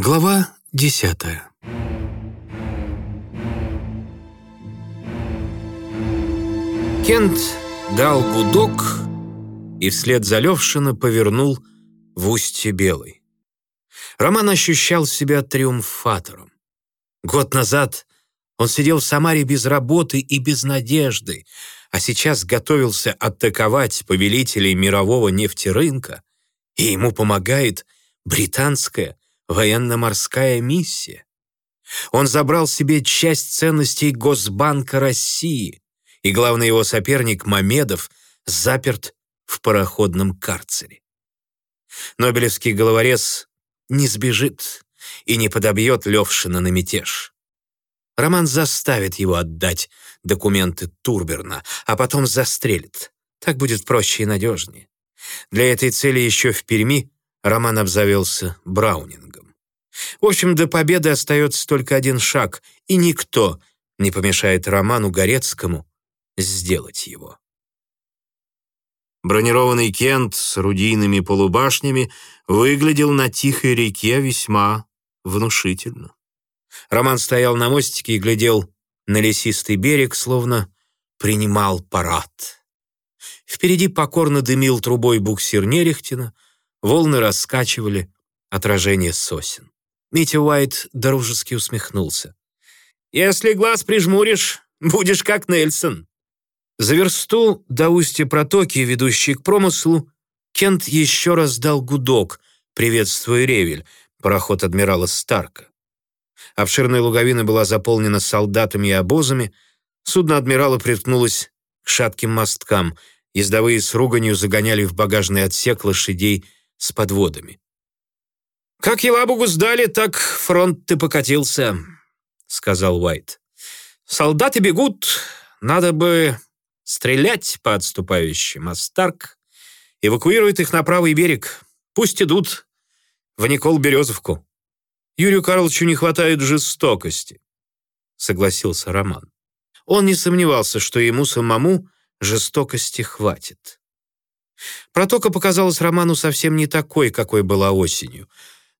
Глава десятая. Кент дал гудок и вслед за Левшина повернул в устье Белой. Роман ощущал себя триумфатором. Год назад он сидел в Самаре без работы и без надежды, а сейчас готовился атаковать повелителей мирового нефтерынка, и ему помогает британская военно-морская миссия. Он забрал себе часть ценностей Госбанка России, и главный его соперник Мамедов заперт в пароходном карцере. Нобелевский головорез не сбежит и не подобьет Левшина на мятеж. Роман заставит его отдать документы Турберна, а потом застрелит. Так будет проще и надежнее. Для этой цели еще в Перми Роман обзавелся Браунингом. В общем, до победы остается только один шаг, и никто не помешает Роману Горецкому сделать его. Бронированный Кент с рудийными полубашнями выглядел на тихой реке весьма внушительно. Роман стоял на мостике и глядел на лесистый берег, словно принимал парад. Впереди покорно дымил трубой буксир Нерехтина, волны раскачивали отражение сосен. Митя Уайт дружески усмехнулся. «Если глаз прижмуришь, будешь как Нельсон». За версту до устья протоки, ведущей к промыслу, Кент еще раз дал гудок, приветствуя Ревель, пароход адмирала Старка. Обширная луговина была заполнена солдатами и обозами, судно адмирала приткнулось к шатким мосткам, ездовые с руганью загоняли в багажный отсек лошадей с подводами. «Как Елабугу сдали, так фронт ты покатился», — сказал Уайт. «Солдаты бегут, надо бы стрелять по отступающим, а Старк эвакуирует их на правый берег. Пусть идут в Никол-Березовку». «Юрию Карловичу не хватает жестокости», — согласился Роман. Он не сомневался, что ему самому жестокости хватит. Протока показалась Роману совсем не такой, какой была осенью.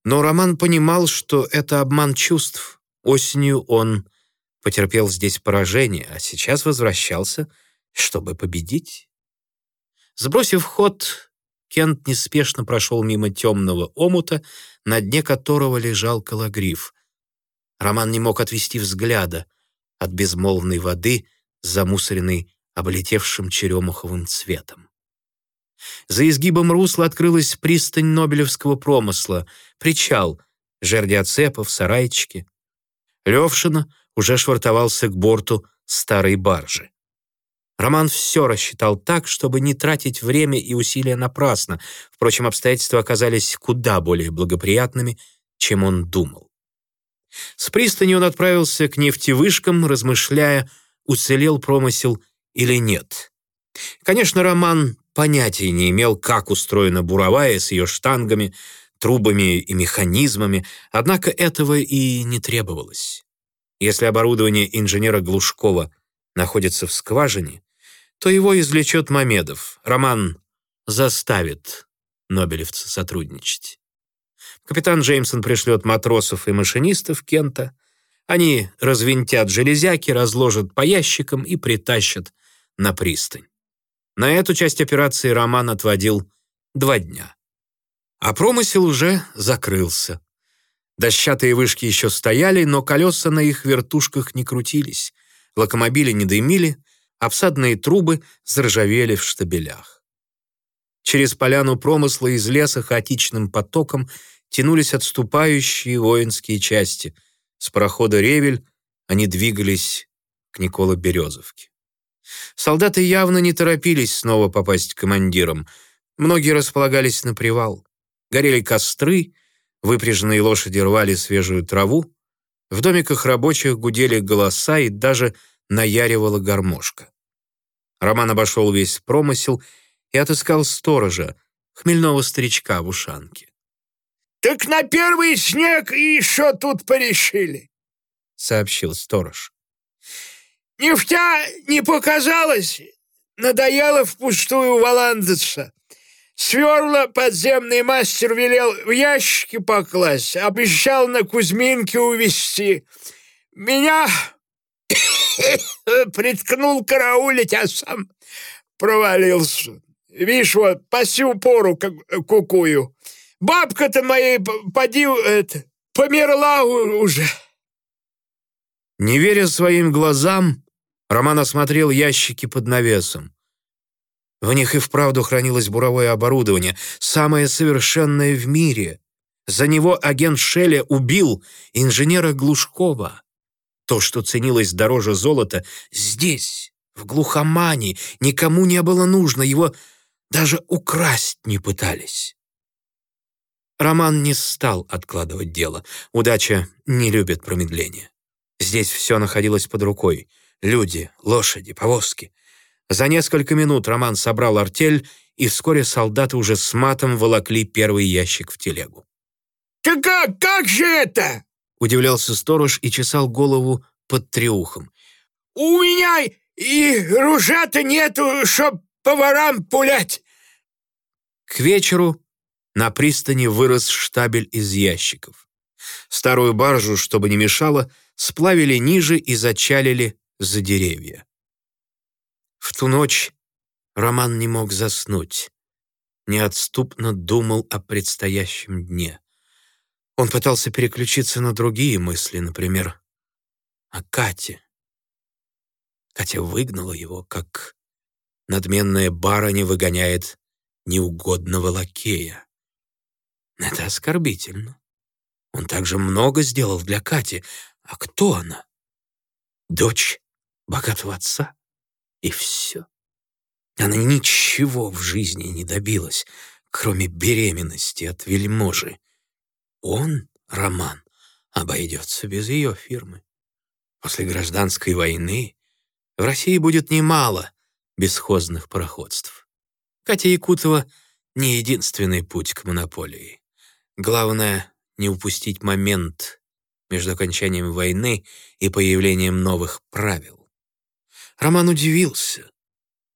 Но Роман понимал, что это обман чувств. Осенью он потерпел здесь поражение, а сейчас возвращался, чтобы победить. Сбросив ход, Кент неспешно прошел мимо темного омута, на дне которого лежал калагриф. Роман не мог отвести взгляда от безмолвной воды, замусоренной облетевшим черемуховым цветом. За изгибом русла открылась пристань Нобелевского промысла, причал, жердяцепов, сарайчики. Левшина уже швартовался к борту старой баржи. Роман все рассчитал так, чтобы не тратить время и усилия напрасно. Впрочем, обстоятельства оказались куда более благоприятными, чем он думал. С пристани он отправился к нефтевышкам, размышляя, уцелел промысел или нет. Конечно, Роман понятия не имел, как устроена буровая с ее штангами, трубами и механизмами, однако этого и не требовалось. Если оборудование инженера Глушкова находится в скважине, то его извлечет Мамедов. Роман заставит нобелевца сотрудничать. Капитан Джеймсон пришлет матросов и машинистов Кента. Они развинтят железяки, разложат по ящикам и притащат на пристань. На эту часть операции Роман отводил два дня. А промысел уже закрылся. Дощатые вышки еще стояли, но колеса на их вертушках не крутились, локомобили не дымили, обсадные трубы заржавели в штабелях. Через поляну промысла из леса хаотичным потоком тянулись отступающие воинские части. С прохода Ревель они двигались к Никола-Березовке. Солдаты явно не торопились снова попасть к командирам. Многие располагались на привал. Горели костры, выпряженные лошади рвали свежую траву. В домиках рабочих гудели голоса и даже наяривала гармошка. Роман обошел весь промысел и отыскал сторожа, хмельного старичка в ушанке. «Так на первый снег и еще тут порешили», — сообщил сторож. «Нефтя не показалось, надоело впустую валандаться. Сверла подземный мастер велел в ящики покласть, обещал на Кузьминке увезти. Меня приткнул караулить, а сам провалился. Видишь, вот по сю пору кукую. Бабка-то моей поди это, померла уже. Не веря своим глазам, Роман осмотрел ящики под навесом. В них и вправду хранилось буровое оборудование, самое совершенное в мире. За него агент Шеля убил инженера Глушкова. То, что ценилось дороже золота, здесь, в глухомане, никому не было нужно, его даже украсть не пытались. Роман не стал откладывать дело. Удача не любит промедления. Здесь все находилось под рукой. Люди, лошади, повозки. За несколько минут Роман собрал артель, и вскоре солдаты уже с матом волокли первый ящик в телегу. «Как, как, как же это?» Удивлялся сторож и чесал голову под треухом. «У меня и ружья-то нету, чтоб поварам пулять!» К вечеру на пристани вырос штабель из ящиков. Старую баржу, чтобы не мешало, сплавили ниже и зачалили за деревья. В ту ночь Роман не мог заснуть, неотступно думал о предстоящем дне. Он пытался переключиться на другие мысли, например, о Кате. Катя выгнала его, как надменная барыня выгоняет неугодного лакея. Это оскорбительно. Он также много сделал для Кати. А кто она? Дочь богатого отца? И все. Она ничего в жизни не добилась, кроме беременности от вельможи. Он, Роман, обойдется без ее фирмы. После гражданской войны в России будет немало бесхозных пароходств. Катя Якутова — не единственный путь к монополии. Главное — не упустить момент между окончанием войны и появлением новых правил. Роман удивился.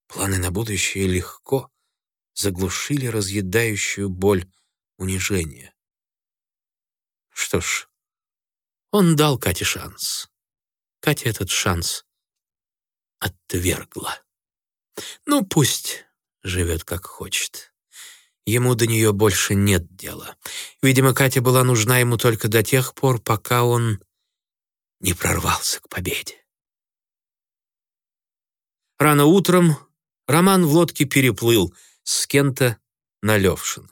Планы на будущее легко заглушили разъедающую боль унижения. Что ж, он дал Кате шанс. Катя этот шанс отвергла. Ну, пусть живет как хочет. Ему до нее больше нет дела. Видимо, Катя была нужна ему только до тех пор, пока он не прорвался к победе. Рано утром Роман в лодке переплыл с Кента на Левшин.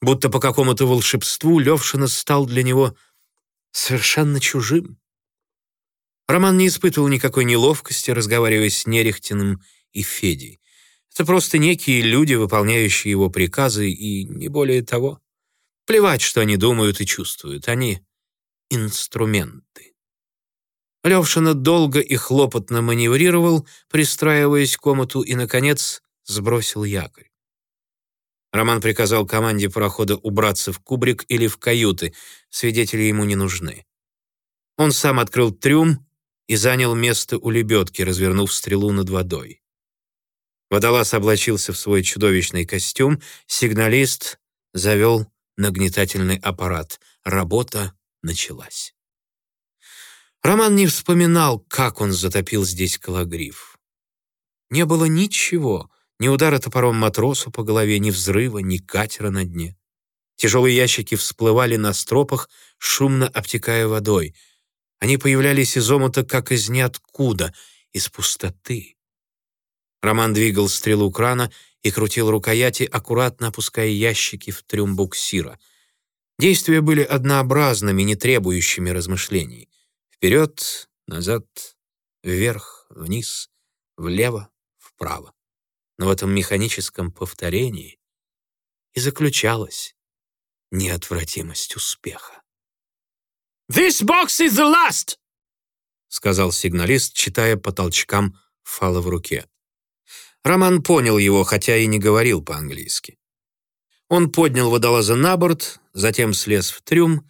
Будто по какому-то волшебству Левшина стал для него совершенно чужим. Роман не испытывал никакой неловкости, разговаривая с Нерехтиным и Федей. Это просто некие люди, выполняющие его приказы, и не более того. Плевать, что они думают и чувствуют. Они — инструменты. Левшина долго и хлопотно маневрировал, пристраиваясь к комнату, и, наконец, сбросил якорь. Роман приказал команде парохода убраться в кубрик или в каюты, свидетели ему не нужны. Он сам открыл трюм и занял место у лебедки, развернув стрелу над водой. Водолаз облачился в свой чудовищный костюм, сигналист завел нагнетательный аппарат. Работа началась. Роман не вспоминал, как он затопил здесь калагриф. Не было ничего, ни удара топором матросу по голове, ни взрыва, ни катера на дне. Тяжелые ящики всплывали на стропах, шумно обтекая водой. Они появлялись из омута, как из ниоткуда, из пустоты. Роман двигал стрелу крана и крутил рукояти, аккуратно опуская ящики в трюм буксира. Действия были однообразными, не требующими размышлений. Вперед, назад, вверх, вниз, влево, вправо. Но в этом механическом повторении и заключалась неотвратимость успеха. «This box is the last!» — сказал сигналист, читая по толчкам фала в руке. Роман понял его, хотя и не говорил по-английски. Он поднял водолаза на борт, затем слез в трюм,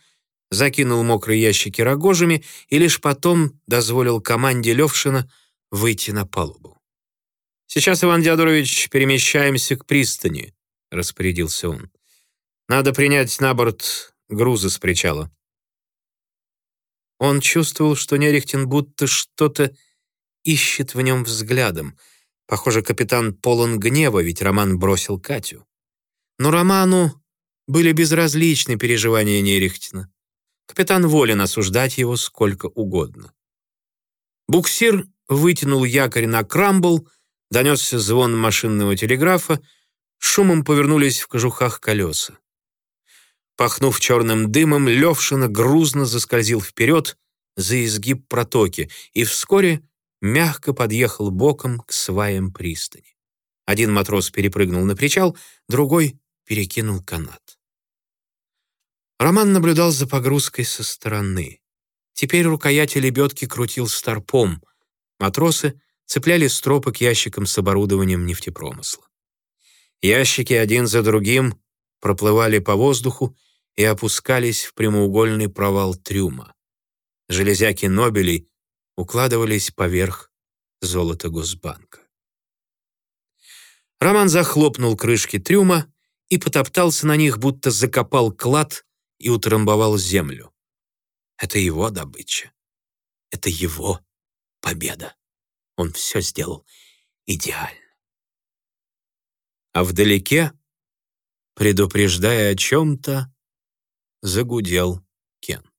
закинул мокрые ящики рогожами и лишь потом дозволил команде Левшина выйти на палубу. «Сейчас, Иван Диадорович, перемещаемся к пристани», распорядился он. «Надо принять на борт грузы с причала». Он чувствовал, что Нерехтин будто что-то ищет в нем взглядом. Похоже, капитан полон гнева, ведь Роман бросил Катю. Но Роману были безразличны переживания Нерехтина. Капитан волен осуждать его сколько угодно. Буксир вытянул якорь на крамбл, донесся звон машинного телеграфа, шумом повернулись в кожухах колеса. Пахнув черным дымом, Левшина грузно заскользил вперед за изгиб протоки и вскоре мягко подъехал боком к сваям пристани. Один матрос перепрыгнул на причал, другой перекинул канат. Роман наблюдал за погрузкой со стороны. Теперь рукояти лебедки крутил старпом. Матросы цепляли стропы к ящикам с оборудованием нефтепромысла. Ящики один за другим проплывали по воздуху и опускались в прямоугольный провал трюма. Железяки Нобелей укладывались поверх золота Госбанка. Роман захлопнул крышки трюма и потоптался на них, будто закопал клад и утрамбовал землю. Это его добыча. Это его победа. Он все сделал идеально. А вдалеке, предупреждая о чем-то, загудел Кен.